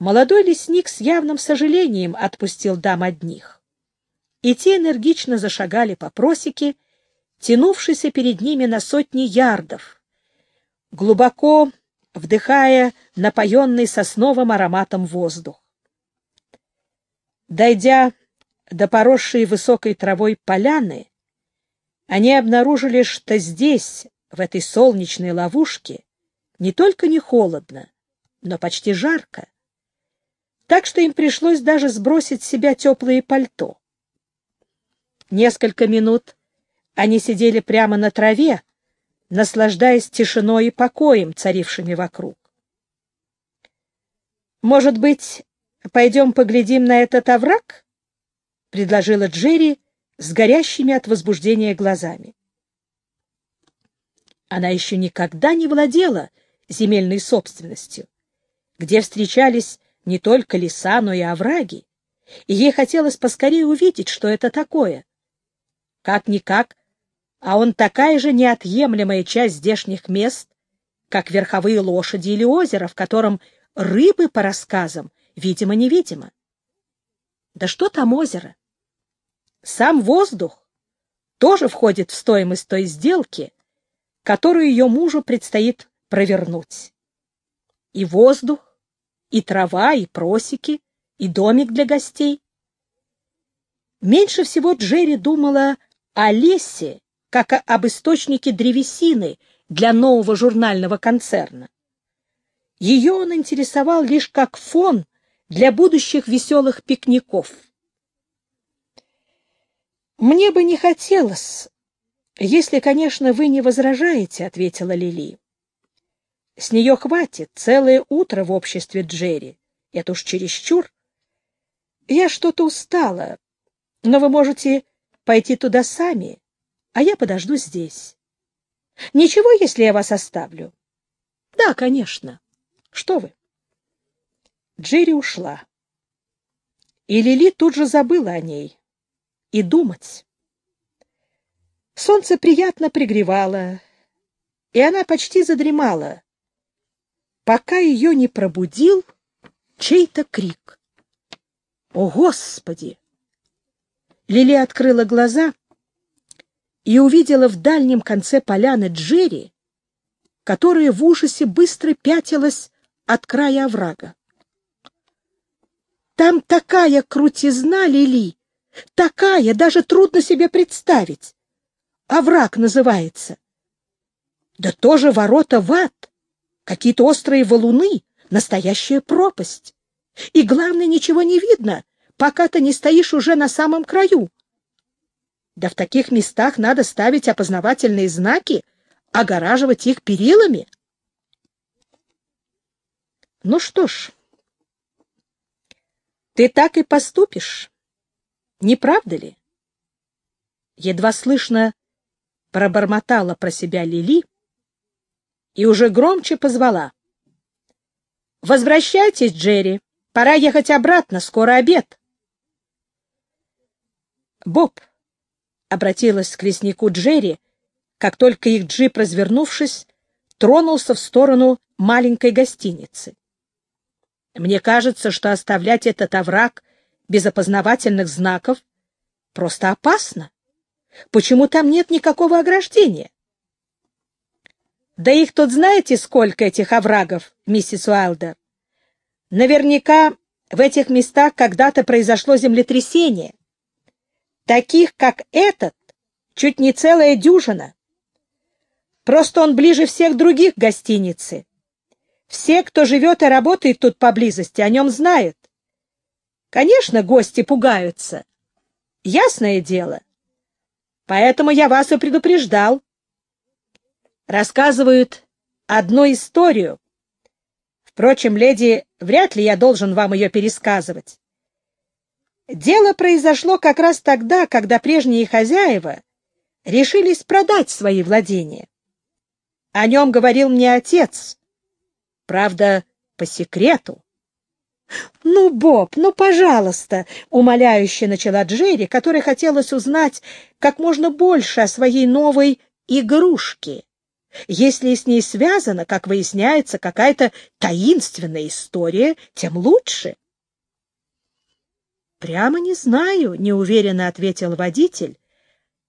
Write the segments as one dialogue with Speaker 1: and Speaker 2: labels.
Speaker 1: Молодой лесник с явным сожалением отпустил дам одних. И те энергично зашагали по просеке, тянувшейся перед ними на сотни ярдов, глубоко вдыхая напоенный сосновым ароматом воздух. Дойдя до поросшей высокой травой поляны, они обнаружили, что здесь, в этой солнечной ловушке, не только не холодно, но почти жарко, так что им пришлось даже сбросить с себя теплые пальто. Несколько минут они сидели прямо на траве, наслаждаясь тишиной и покоем, царившими вокруг. «Может быть, пойдем поглядим на этот овраг?» — предложила Джерри с горящими от возбуждения глазами. Она еще никогда не владела земельной собственностью, где встречались не только леса, но и овраги, и ей хотелось поскорее увидеть, что это такое. Как-никак, а он такая же неотъемлемая часть здешних мест, как верховые лошади или озеро, в котором рыбы, по рассказам, видимо-невидимо. Да что там озеро? Сам воздух тоже входит в стоимость той сделки, которую ее мужу предстоит провернуть. И воздух, и трава, и просеки, и домик для гостей. Меньше всего Джерри думала о лесе, как об источнике древесины для нового журнального концерна. Ее он интересовал лишь как фон для будущих веселых пикников. «Мне бы не хотелось, если, конечно, вы не возражаете», — ответила Лили. «С нее хватит целое утро в обществе Джерри. Это уж чересчур. Я что-то устала, но вы можете пойти туда сами а я подожду здесь. Ничего, если я вас оставлю? Да, конечно. Что вы? Джерри ушла. И Лили тут же забыла о ней. И думать. Солнце приятно пригревало, и она почти задремала, пока ее не пробудил чей-то крик. «О, Господи!» Лили открыла глаза и увидела в дальнем конце поляны Джерри, которая в ужасе быстро пятилась от края оврага. Там такая крутизна, Лили, такая, даже трудно себе представить. Овраг называется. Да тоже ворота в ад, какие-то острые валуны, настоящая пропасть. И главное, ничего не видно, пока ты не стоишь уже на самом краю. Да в таких местах надо ставить опознавательные знаки, огораживать их перилами. Ну что ж, ты так и поступишь, не правда ли? Едва слышно пробормотала про себя Лили и уже громче позвала. «Возвращайтесь, Джерри, пора ехать обратно, скоро обед». Боб, обратилась к леснику Джерри, как только их джип, развернувшись, тронулся в сторону маленькой гостиницы. Мне кажется, что оставлять этот овраг без опознавательных знаков просто опасно. Почему там нет никакого ограждения? Да их тут знаете, сколько этих оврагов, миссис Уайлдер? Наверняка в этих местах когда-то произошло землетрясение. Таких, как этот, чуть не целая дюжина. Просто он ближе всех других к гостинице. Все, кто живет и работает тут поблизости, о нем знают. Конечно, гости пугаются. Ясное дело. Поэтому я вас и предупреждал. Рассказывают одну историю. Впрочем, леди, вряд ли я должен вам ее пересказывать. Дело произошло как раз тогда, когда прежние хозяева решились продать свои владения. О нем говорил мне отец. Правда, по секрету. «Ну, Боб, ну, пожалуйста!» — умоляюще начала Джерри, которой хотелось узнать как можно больше о своей новой игрушке. Если с ней связана, как выясняется, какая-то таинственная история, тем лучше. «Прямо не знаю», — неуверенно ответил водитель,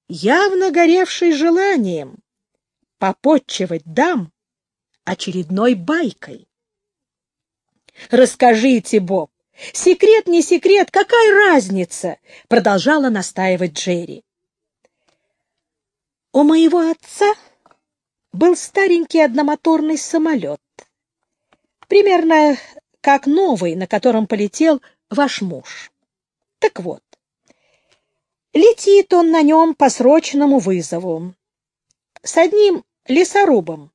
Speaker 1: явно горевший желанием попотчевать дам очередной байкой. «Расскажите, Боб, секрет не секрет, какая разница?» — продолжала настаивать Джерри. «У моего отца был старенький одномоторный самолет, примерно как новый, на котором полетел ваш муж. Так вот, летит он на нем по срочному вызову. С одним лесорубом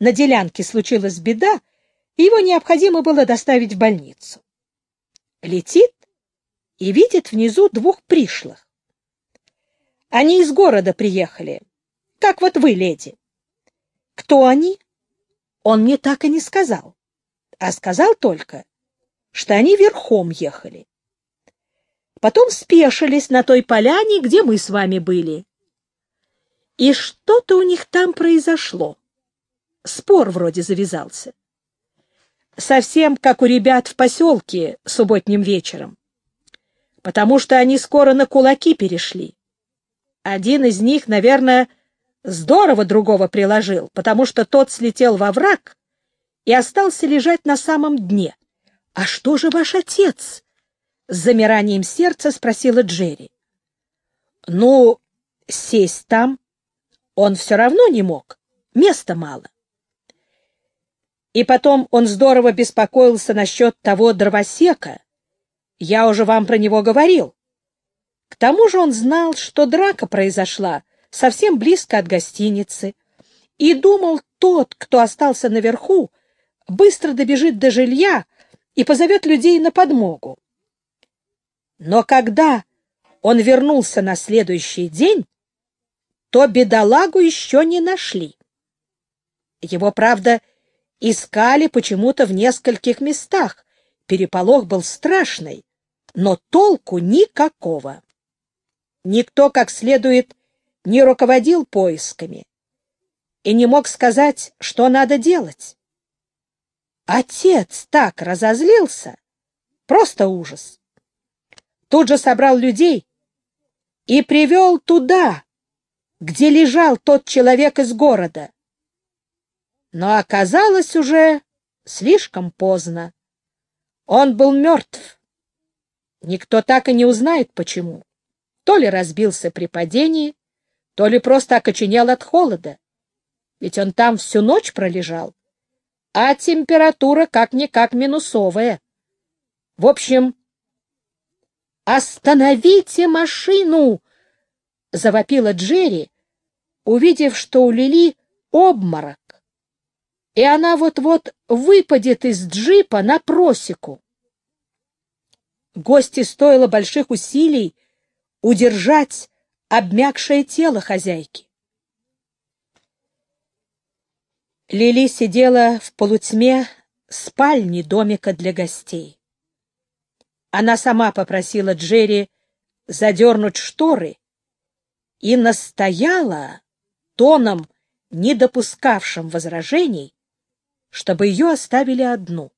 Speaker 1: на делянке случилась беда, его необходимо было доставить в больницу. Летит и видит внизу двух пришлых. Они из города приехали, как вот вы, леди. Кто они? Он мне так и не сказал, а сказал только, что они верхом ехали. Потом спешились на той поляне, где мы с вами были. И что-то у них там произошло. Спор вроде завязался. Совсем как у ребят в поселке субботним вечером. Потому что они скоро на кулаки перешли. Один из них, наверное, здорово другого приложил, потому что тот слетел во враг и остался лежать на самом дне. — А что же ваш отец? — с замиранием сердца спросила Джерри. — Ну, сесть там он все равно не мог, места мало. И потом он здорово беспокоился насчет того дровосека. Я уже вам про него говорил. К тому же он знал, что драка произошла совсем близко от гостиницы, и думал, тот, кто остался наверху, быстро добежит до жилья и позовет людей на подмогу. Но когда он вернулся на следующий день, то бедолагу еще не нашли. Его, правда, искали почему-то в нескольких местах. Переполох был страшный, но толку никакого. Никто как следует не руководил поисками и не мог сказать, что надо делать. Отец так разозлился, просто ужас. Тут же собрал людей и привел туда, где лежал тот человек из города. Но оказалось уже слишком поздно. Он был мертв. Никто так и не узнает, почему. То ли разбился при падении, то ли просто окоченел от холода. Ведь он там всю ночь пролежал, а температура как-никак минусовая. В общем, «Остановите машину!» — завопила Джерри, увидев, что у Лили обморок, и она вот-вот выпадет из джипа на просеку. Гости стоило больших усилий удержать обмякшее тело хозяйки. Лили сидела в полутьме спальни домика для гостей. Она сама попросила Джерри задернуть шторы и настояла тоном, не допускавшим возражений, чтобы ее оставили одну.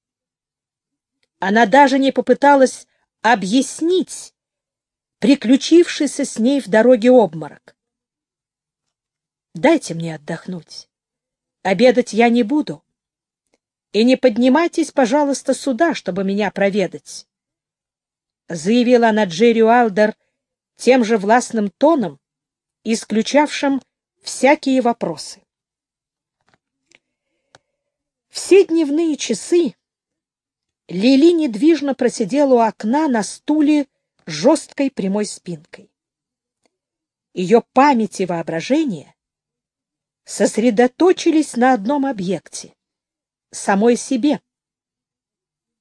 Speaker 1: Она даже не попыталась объяснить приключившийся с ней в дороге обморок. «Дайте мне отдохнуть. Обедать я не буду. И не поднимайтесь, пожалуйста, сюда, чтобы меня проведать», — заявила она Джерри Уайлдер тем же властным тоном, исключавшим всякие вопросы. Все дневные часы Лили недвижно просидела у окна на стуле жесткой прямой спинкой. Ее память и воображение сосредоточились на одном объекте — самой себе.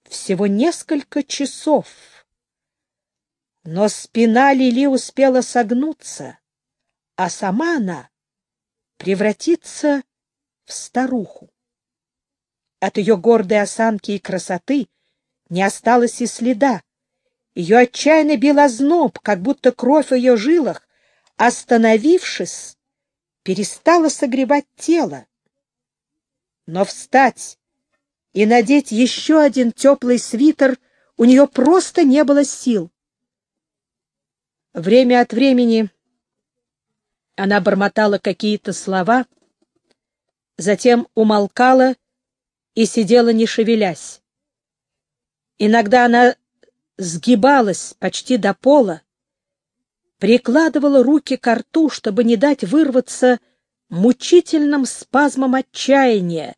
Speaker 1: Всего несколько часов. Но спина Лили успела согнуться, а сама она превратиться в старуху. От ее гордой осанки и красоты не осталось и следа. Ее отчаянно бил озноб, как будто кровь в ее жилах, остановившись, перестала согревать тело. Но встать и надеть еще один теплый свитер у нее просто не было сил. Время от времени она бормотала какие-то слова, затем умолкала и сидела, не шевелясь. Иногда она сгибалась почти до пола, прикладывала руки к рту, чтобы не дать вырваться мучительным спазмом отчаяния,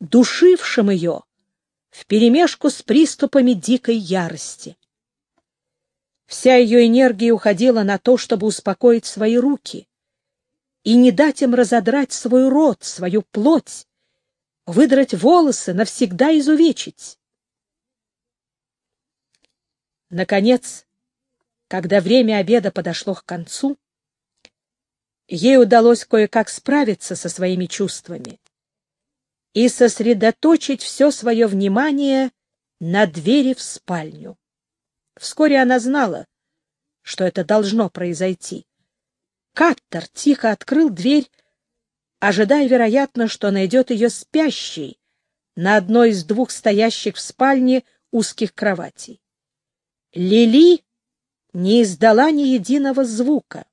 Speaker 1: душившим ее вперемешку с приступами дикой ярости. Вся ее энергия уходила на то, чтобы успокоить свои руки и не дать им разодрать свой рот, свою плоть, выдрать волосы, навсегда изувечить. Наконец, когда время обеда подошло к концу, ей удалось кое-как справиться со своими чувствами и сосредоточить все свое внимание на двери в спальню. Вскоре она знала, что это должно произойти. Каттер тихо открыл дверь, ожидая, вероятно, что найдет ее спящей на одной из двух стоящих в спальне узких кроватей. Лили не издала ни единого звука.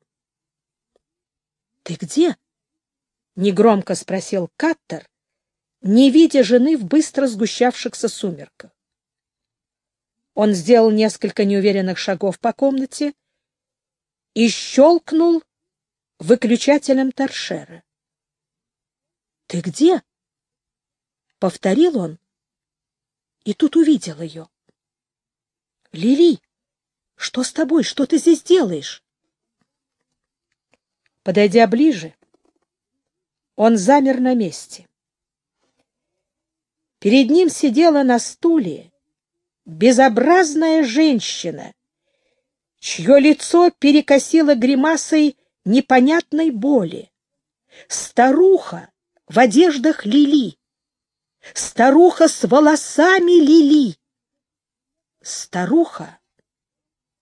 Speaker 1: — Ты где? — негромко спросил Каттер, не видя жены в быстро сгущавшихся сумерках. Он сделал несколько неуверенных шагов по комнате и щелкнул выключателем торшера. — Ты где? — повторил он, и тут увидел ее. — Лили, что с тобой? Что ты здесь делаешь? Подойдя ближе, он замер на месте. Перед ним сидела на стуле безобразная женщина, чье лицо перекосило гримасой непонятной боли. Старуха в одеждах Лили. Старуха с волосами Лили. Старуха,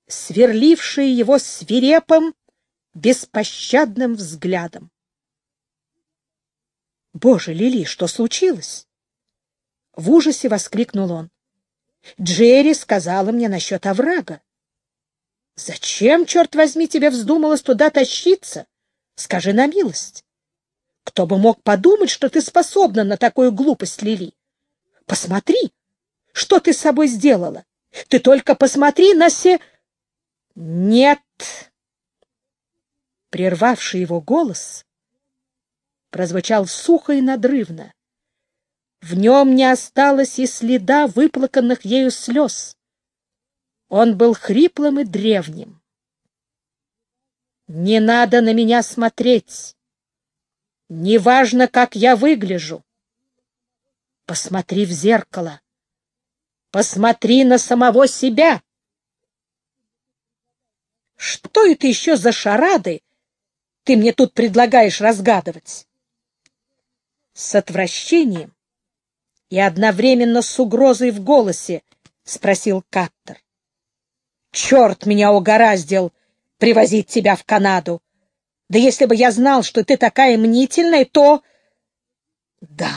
Speaker 1: сверлившая его свирепым, беспощадным взглядом. «Боже, Лили, что случилось?» В ужасе воскликнул он. «Джерри сказала мне насчет оврага. Зачем, черт возьми, тебе вздумалось туда тащиться? Скажи на милость. Кто бы мог подумать, что ты способна на такую глупость, Лили? Посмотри, что ты с собой сделала. Ты только посмотри на се... Нет. Прервавший его голос прозвучал сухо и надрывно. В нем не осталось и следа выплаканных ею слез. Он был хриплым и древним. «Не надо на меня смотреть. Неважно, как я выгляжу. Посмотри в зеркало. Посмотри на самого себя. Что это еще за шарады ты мне тут предлагаешь разгадывать? С отвращением и одновременно с угрозой в голосе спросил Каттер. Черт меня угораздил привозить тебя в Канаду. Да если бы я знал, что ты такая мнительная, то... Да,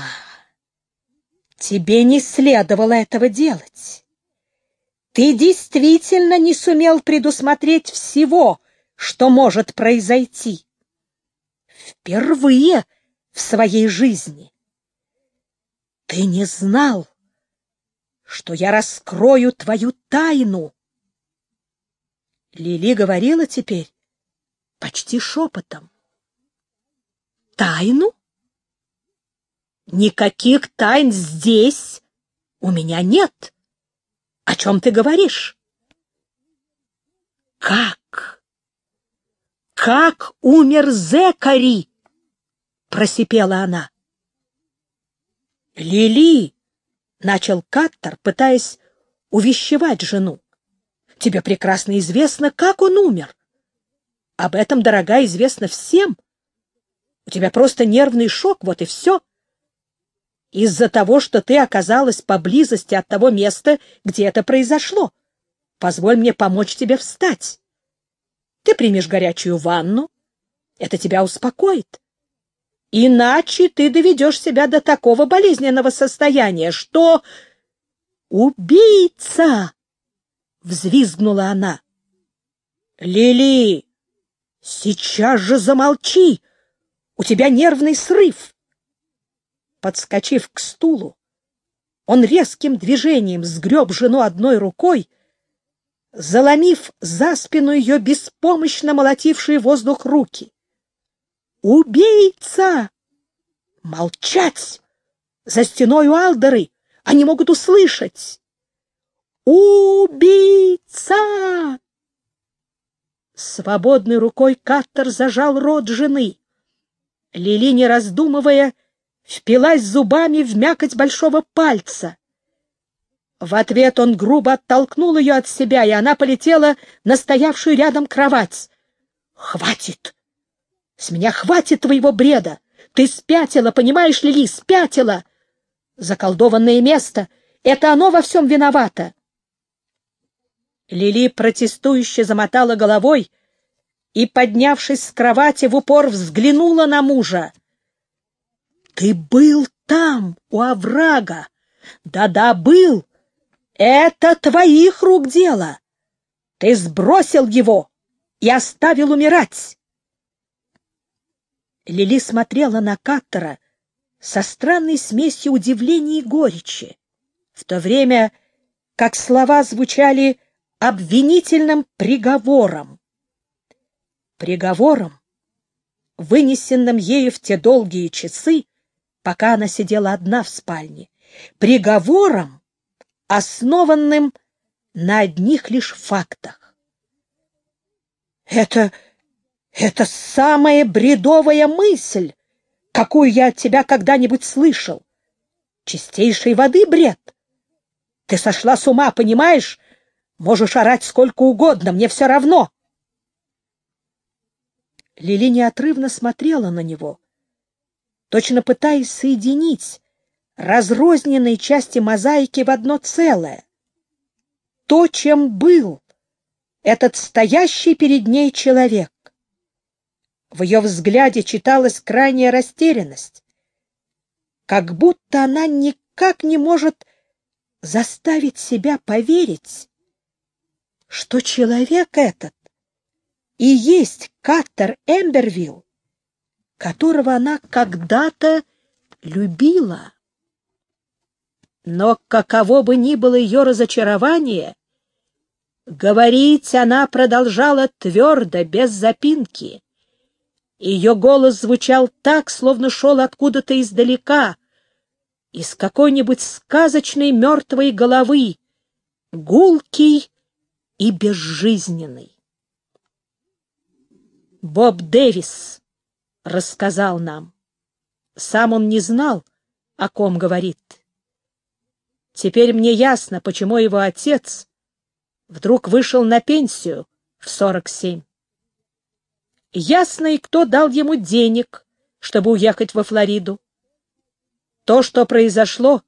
Speaker 1: тебе не следовало этого делать. Ты действительно не сумел предусмотреть всего, что может произойти. Впервые в своей жизни. Ты не знал, что я раскрою твою тайну. Лили говорила теперь почти шепотом. Тайну? Никаких тайн здесь у меня нет. О чем ты говоришь? Как? Как умер Зекари? Просипела она. Лили, начал Каттер, пытаясь увещевать жену. Тебе прекрасно известно, как он умер. Об этом, дорогая, известно всем. У тебя просто нервный шок, вот и все. Из-за того, что ты оказалась поблизости от того места, где это произошло. Позволь мне помочь тебе встать. Ты примешь горячую ванну. Это тебя успокоит. Иначе ты доведешь себя до такого болезненного состояния, что... «Убийца!» — взвизгнула она. «Лили, сейчас же замолчи! У тебя нервный срыв!» Подскочив к стулу, он резким движением сгреб жену одной рукой, заломив за спину ее беспомощно молотившие воздух руки. «Убийца!» «Молчать! За стеной у Алдеры они могут услышать!» «Убийца!» Свободной рукой Каттер зажал рот жены. Лили, не раздумывая, впилась зубами в мякоть большого пальца. В ответ он грубо оттолкнул ее от себя, и она полетела на стоявшую рядом кровать. «Хватит! С меня хватит твоего бреда! Ты спятила, понимаешь, Лили, спятила! Заколдованное место — это оно во всем виновато!» Лили протестующе замотала головой и, поднявшись с кровати, в упор взглянула на мужа. «Ты был там, у оврага! Да-да, был! Это твоих рук дело! Ты сбросил его и оставил умирать!» Лили смотрела на Каттера со странной смесью удивления и горечи, в то время как слова звучали обвинительным приговором. Приговором, вынесенным ею в те долгие часы, пока она сидела одна в спальне, приговором, основанным на одних лишь фактах. Это... это самая бредовая мысль, какую я от тебя когда-нибудь слышал. Чистейшей воды бред. Ты сошла с ума, понимаешь? Можешь орать сколько угодно, мне все равно. Лили неотрывно смотрела на него, точно пытаясь соединить разрозненные части мозаики в одно целое. То, чем был этот стоящий перед ней человек. В ее взгляде читалась крайняя растерянность, как будто она никак не может заставить себя поверить, что человек этот и есть Каттер Эмбервилл, которого она когда-то любила. Но каково бы ни было ее разочарование, говорить она продолжала твердо, без запинки. Ее голос звучал так, словно шел откуда-то издалека, из какой-нибудь сказочной мертвой головы, гулкий и безжизненный. Боб Дэвис рассказал нам. Сам он не знал, о ком говорит. Теперь мне ясно, почему его отец вдруг вышел на пенсию в 47. Ясно и кто дал ему денег, чтобы уехать во Флориду. То, что произошло,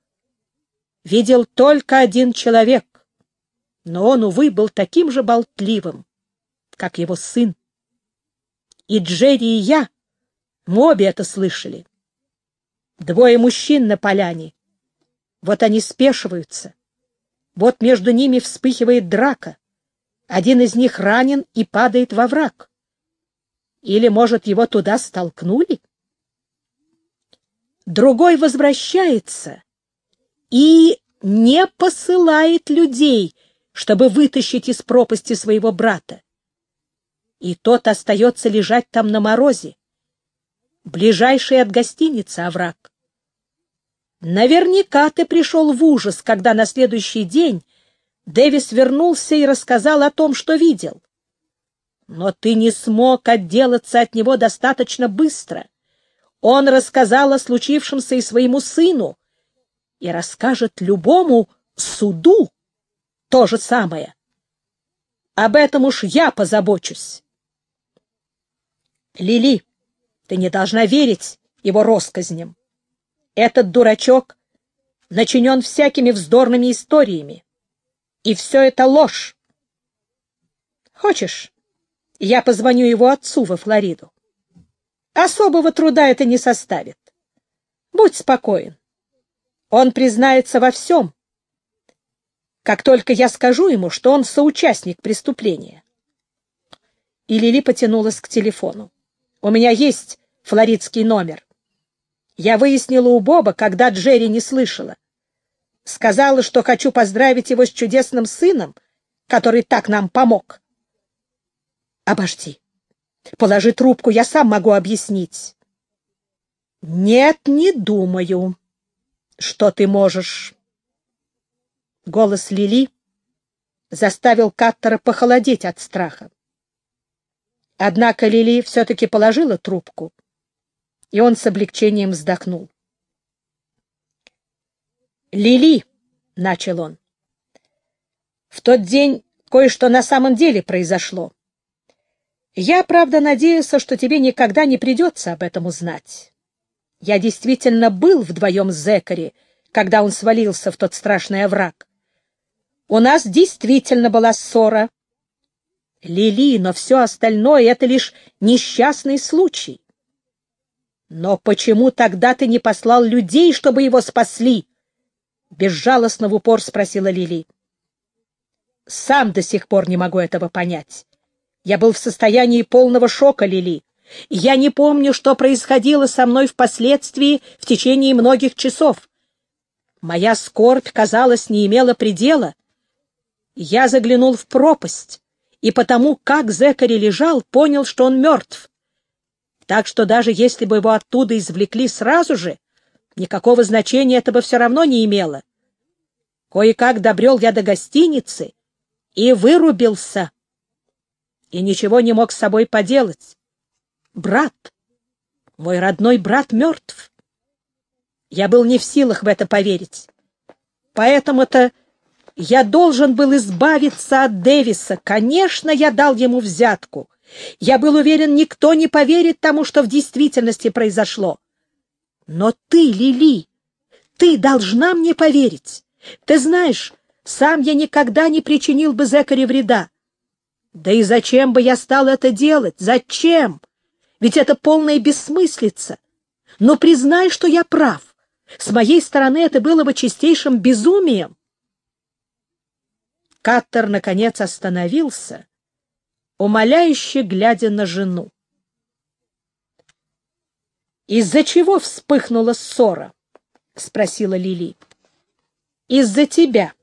Speaker 1: видел только один человек, но он, увы, был таким же болтливым, как его сын. И Джерри, и я, мы обе это слышали. Двое мужчин на поляне. Вот они спешиваются. Вот между ними вспыхивает драка. Один из них ранен и падает во враг. Или, может, его туда столкнули? Другой возвращается и не посылает людей, чтобы вытащить из пропасти своего брата и тот остается лежать там на морозе. Ближайший от гостиницы овраг. Наверняка ты пришел в ужас, когда на следующий день Дэвис вернулся и рассказал о том, что видел. Но ты не смог отделаться от него достаточно быстро. Он рассказал о случившемся и своему сыну, и расскажет любому суду то же самое. Об этом уж я позабочусь. Лили, ты не должна верить его россказням. Этот дурачок начинен всякими вздорными историями. И все это ложь. Хочешь, я позвоню его отцу во Флориду? Особого труда это не составит. Будь спокоен. Он признается во всем, как только я скажу ему, что он соучастник преступления. И Лили потянулась к телефону. У меня есть флоридский номер. Я выяснила у Боба, когда Джерри не слышала. Сказала, что хочу поздравить его с чудесным сыном, который так нам помог. Обожди. Положи трубку, я сам могу объяснить. Нет, не думаю, что ты можешь. Голос Лили заставил Каттера похолодеть от страха. Однако Лили все-таки положила трубку, и он с облегчением вздохнул. «Лили», — начал он, — «в тот день кое-что на самом деле произошло. Я, правда, надеялся, что тебе никогда не придется об этом узнать. Я действительно был вдвоем с Зекари, когда он свалился в тот страшный овраг. У нас действительно была ссора. Лили, но все остальное — это лишь несчастный случай. Но почему тогда ты не послал людей, чтобы его спасли? Безжалостно в упор спросила Лили. Сам до сих пор не могу этого понять. Я был в состоянии полного шока, Лили. Я не помню, что происходило со мной впоследствии в течение многих часов. Моя скорбь, казалось, не имела предела. Я заглянул в пропасть, и потому, как Зекари лежал, понял, что он мертв. Так что даже если бы его оттуда извлекли сразу же, никакого значения это бы все равно не имело. Кое-как добрел я до гостиницы и вырубился. И ничего не мог с собой поделать. Брат, мой родной брат мертв. Я был не в силах в это поверить. Поэтому-то я должен был избавиться от Дэвиса. Конечно, я дал ему взятку. Я был уверен, никто не поверит тому, что в действительности произошло. Но ты, Лили, ты должна мне поверить. Ты знаешь, сам я никогда не причинил бы Зекаре вреда. Да и зачем бы я стал это делать? Зачем? Ведь это полная бессмыслица. Но признай, что я прав. С моей стороны это было бы чистейшим безумием. Каттер, наконец, остановился, умоляюще глядя на жену. «Из-за чего вспыхнула ссора?» — спросила Лили. «Из-за тебя.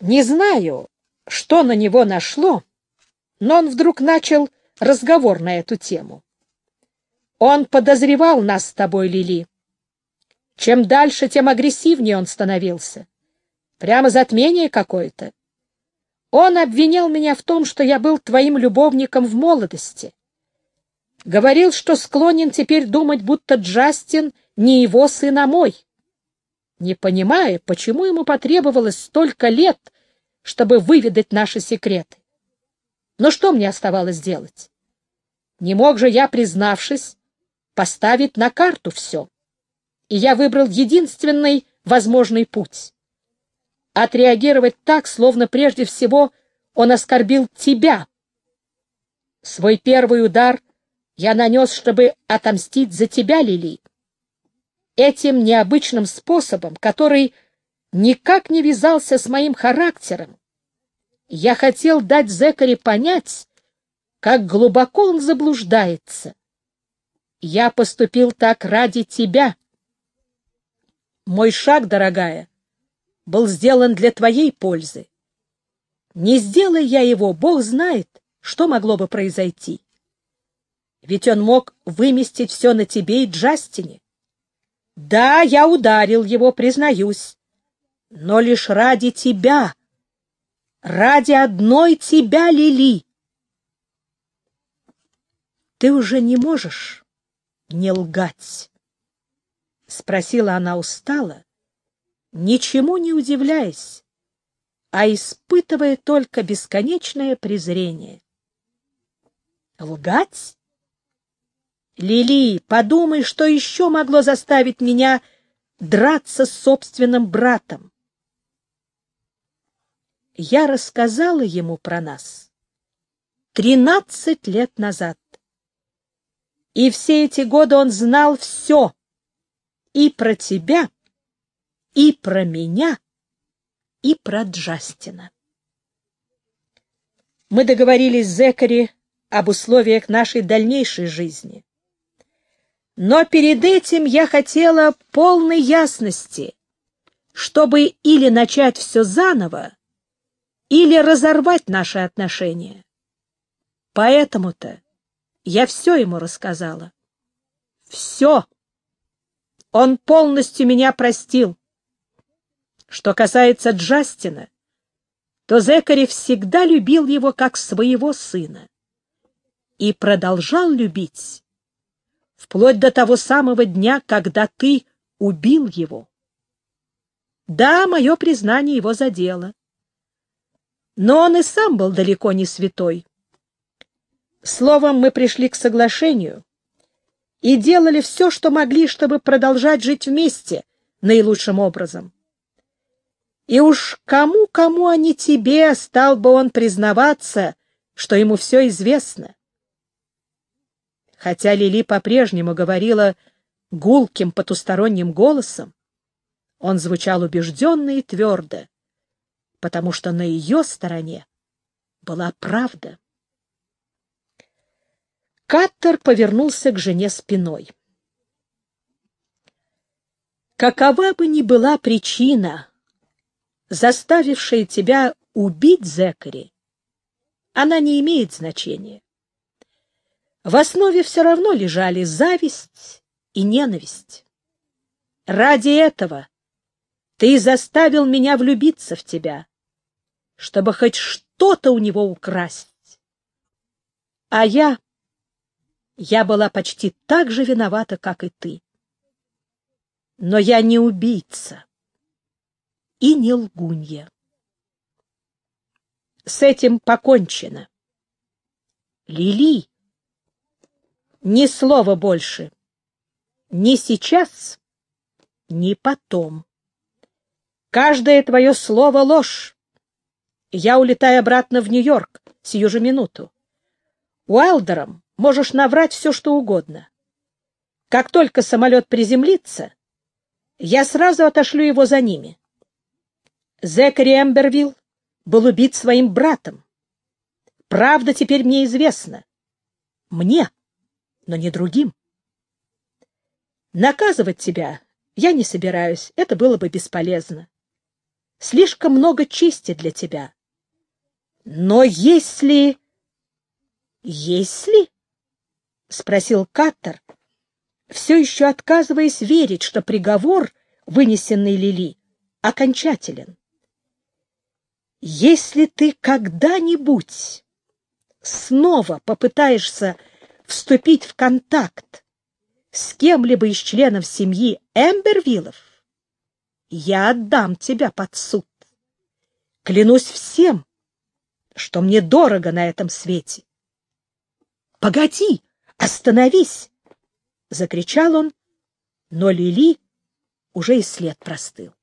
Speaker 1: Не знаю, что на него нашло, но он вдруг начал разговор на эту тему. Он подозревал нас с тобой, Лили. Чем дальше, тем агрессивнее он становился. Прямо затмение какое-то. Он обвинял меня в том, что я был твоим любовником в молодости. Говорил, что склонен теперь думать, будто Джастин не его сын, а мой. Не понимая, почему ему потребовалось столько лет, чтобы выведать наши секреты. Но что мне оставалось делать? Не мог же я, признавшись, поставить на карту все. И я выбрал единственный возможный путь. Отреагировать так, словно прежде всего он оскорбил тебя. Свой первый удар я нанес, чтобы отомстить за тебя, Лили. Этим необычным способом, который никак не вязался с моим характером. Я хотел дать Зекаре понять, как глубоко он заблуждается. Я поступил так ради тебя. Мой шаг, дорогая, был сделан для твоей пользы. Не сделай я его, Бог знает, что могло бы произойти. Ведь он мог выместить все на тебе и Джастине. Да, я ударил его, признаюсь, но лишь ради тебя, ради одной тебя, Лили. Ты уже не можешь не лгать, — спросила она устало, ничему не удивляясь, а испытывая только бесконечное презрение. Лгать? Лили, подумай, что еще могло заставить меня драться с собственным братом. Я рассказала ему про нас тринадцать лет назад. И все эти годы он знал все. И про тебя, и про меня, и про Джастина. Мы договорились с Зекари об условиях нашей дальнейшей жизни. Но перед этим я хотела полной ясности, чтобы или начать все заново, или разорвать наши отношения. Поэтому-то я все ему рассказала. Все. Он полностью меня простил. Что касается Джастина, то Зекари всегда любил его как своего сына и продолжал любить вплоть до того самого дня, когда ты убил его. Да, мое признание его задело. Но он и сам был далеко не святой. Словом, мы пришли к соглашению и делали все, что могли, чтобы продолжать жить вместе наилучшим образом. И уж кому-кому, а не тебе, стал бы он признаваться, что ему все известно. Хотя Лили по-прежнему говорила гулким потусторонним голосом, он звучал убежденно и твердо, потому что на ее стороне была правда. Каттер повернулся к жене спиной. Какова бы ни была причина, заставившая тебя убить Зекари, она не имеет значения. В основе все равно лежали зависть и ненависть. Ради этого ты заставил меня влюбиться в тебя, чтобы хоть что-то у него украсть. А я... Я была почти так же виновата, как и ты. Но я не убийца и не лгунья. С этим покончено. Лили, ни слова больше. Ни сейчас, ни потом. Каждое твое слово — ложь. Я улетаю обратно в Нью-Йорк сию же минуту. Уайлдером можешь наврать все, что угодно. Как только самолет приземлится, я сразу отошлю его за ними. Зекари Эмбервилл был убит своим братом. Правда теперь мне известна. Мне, но не другим. Наказывать тебя я не собираюсь, это было бы бесполезно. Слишком много чести для тебя. Но если... Если... — спросил Каттер, все еще отказываясь верить, что приговор, вынесенный Лили, окончателен. Если ты когда-нибудь снова попытаешься вступить в контакт с кем-либо из членов семьи Эмбервиллов, я отдам тебя под суд. Клянусь всем, что мне дорого на этом свете. — Погоди, остановись! — закричал он, но Лили уже и след простыл.